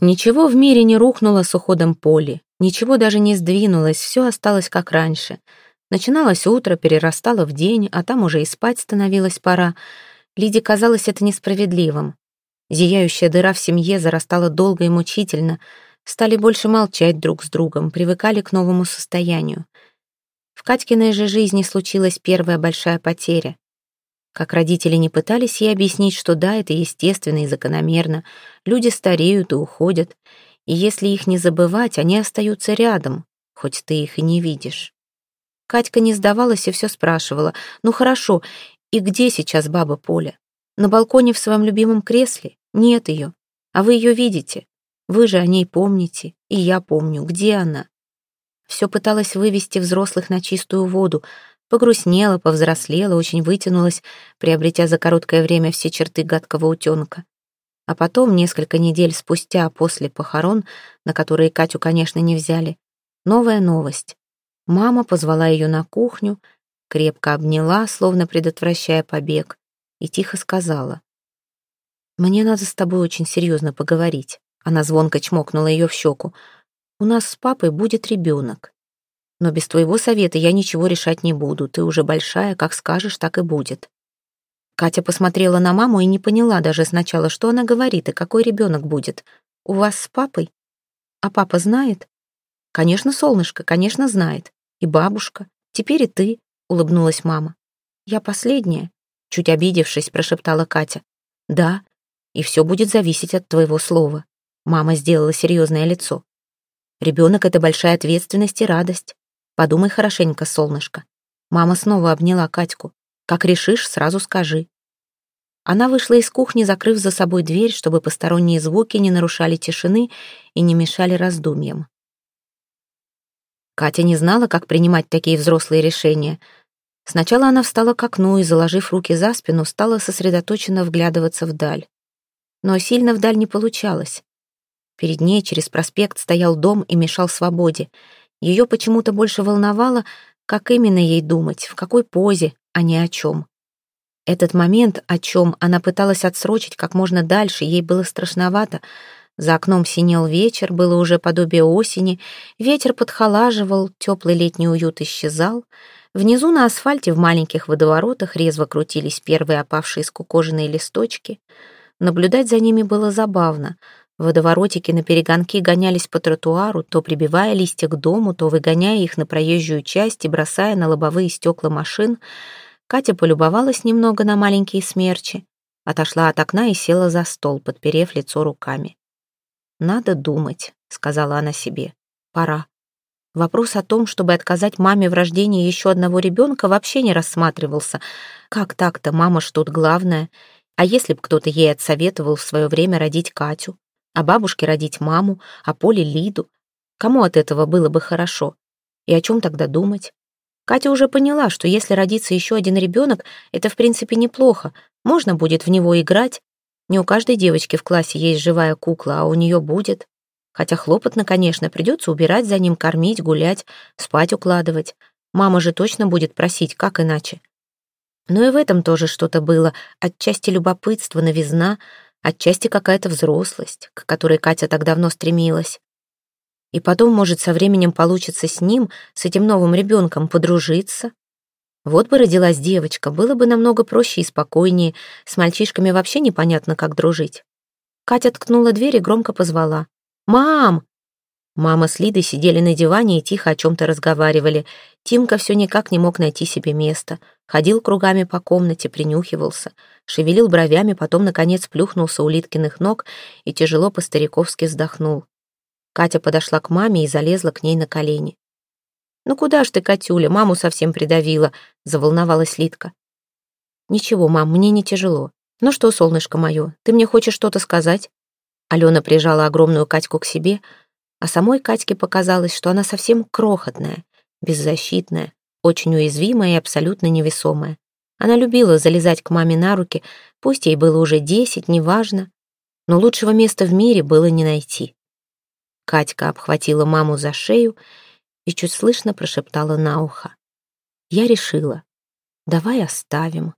Ничего в мире не рухнуло с уходом Поли, ничего даже не сдвинулось, все осталось как раньше. Начиналось утро, перерастало в день, а там уже и спать становилось пора. Лиде казалось это несправедливым. Зияющая дыра в семье зарастала долго и мучительно, стали больше молчать друг с другом, привыкали к новому состоянию. В Катькиной же жизни случилась первая большая потеря. Как родители не пытались ей объяснить, что да, это естественно и закономерно, люди стареют и уходят, и если их не забывать, они остаются рядом, хоть ты их и не видишь. Катька не сдавалась и все спрашивала, ну хорошо, и где сейчас баба Поля? На балконе в своем любимом кресле? Нет ее. А вы ее видите? Вы же о ней помните, и я помню, где она. Все пыталась вывести взрослых на чистую воду, Погрустнела, повзрослела, очень вытянулась, приобретя за короткое время все черты гадкого утенка. А потом, несколько недель спустя после похорон, на которые Катю, конечно, не взяли, новая новость. Мама позвала ее на кухню, крепко обняла, словно предотвращая побег, и тихо сказала. «Мне надо с тобой очень серьезно поговорить». Она звонко чмокнула ее в щеку. «У нас с папой будет ребенок. Но без твоего совета я ничего решать не буду. Ты уже большая, как скажешь, так и будет». Катя посмотрела на маму и не поняла даже сначала, что она говорит и какой ребенок будет. «У вас с папой? А папа знает?» «Конечно, солнышко, конечно, знает. И бабушка. Теперь и ты», — улыбнулась мама. «Я последняя», — чуть обидевшись, прошептала Катя. «Да, и все будет зависеть от твоего слова». Мама сделала серьезное лицо. «Ребенок — это большая ответственность и радость. Подумай хорошенько, солнышко. Мама снова обняла Катьку. Как решишь, сразу скажи. Она вышла из кухни, закрыв за собой дверь, чтобы посторонние звуки не нарушали тишины и не мешали раздумьям. Катя не знала, как принимать такие взрослые решения. Сначала она встала к окну и, заложив руки за спину, стала сосредоточенно вглядываться вдаль. Но сильно вдаль не получалось. Перед ней через проспект стоял дом и мешал свободе — ее почему-то больше волновало, как именно ей думать, в какой позе, а не о чем. Этот момент, о чем она пыталась отсрочить как можно дальше, ей было страшновато. За окном синел вечер, было уже подобие осени, ветер подхолаживал, теплый летний уют исчезал. Внизу на асфальте в маленьких водоворотах резво крутились первые опавшие скукоженные листочки. Наблюдать за ними было забавно. Водоворотики на перегонки гонялись по тротуару, то прибивая листья к дому, то выгоняя их на проезжую часть и бросая на лобовые стекла машин. Катя полюбовалась немного на маленькие смерчи, отошла от окна и села за стол, подперев лицо руками. «Надо думать», — сказала она себе. «Пора». Вопрос о том, чтобы отказать маме в рождении еще одного ребенка, вообще не рассматривался. Как так-то, мама ж тут главное. А если бы кто-то ей отсоветовал в свое время родить Катю? А бабушке родить маму, а Поле Лиду. Кому от этого было бы хорошо? И о чем тогда думать? Катя уже поняла, что если родится еще один ребенок, это в принципе неплохо, можно будет в него играть. Не у каждой девочки в классе есть живая кукла, а у нее будет. Хотя хлопотно, конечно, придется убирать за ним, кормить, гулять, спать укладывать. Мама же точно будет просить, как иначе. Но и в этом тоже что-то было, отчасти любопытство, новизна — отчасти какая-то взрослость, к которой Катя так давно стремилась. И потом, может, со временем получится с ним, с этим новым ребенком, подружиться. Вот бы родилась девочка, было бы намного проще и спокойнее, с мальчишками вообще непонятно, как дружить. Катя ткнула дверь и громко позвала. «Мам!» Мама с Лидой сидели на диване и тихо о чем-то разговаривали. Тимка все никак не мог найти себе места. Ходил кругами по комнате, принюхивался. Шевелил бровями, потом, наконец, плюхнулся у Литкиных ног и тяжело по-стариковски вздохнул. Катя подошла к маме и залезла к ней на колени. «Ну куда ж ты, Катюля, маму совсем придавила», — заволновалась Литка. «Ничего, мам, мне не тяжело. Ну что, солнышко мое, ты мне хочешь что-то сказать?» Алена прижала огромную Катьку к себе, — а самой Катьке показалось, что она совсем крохотная, беззащитная, очень уязвимая и абсолютно невесомая. Она любила залезать к маме на руки, пусть ей было уже десять, неважно, но лучшего места в мире было не найти. Катька обхватила маму за шею и чуть слышно прошептала на ухо. «Я решила. Давай оставим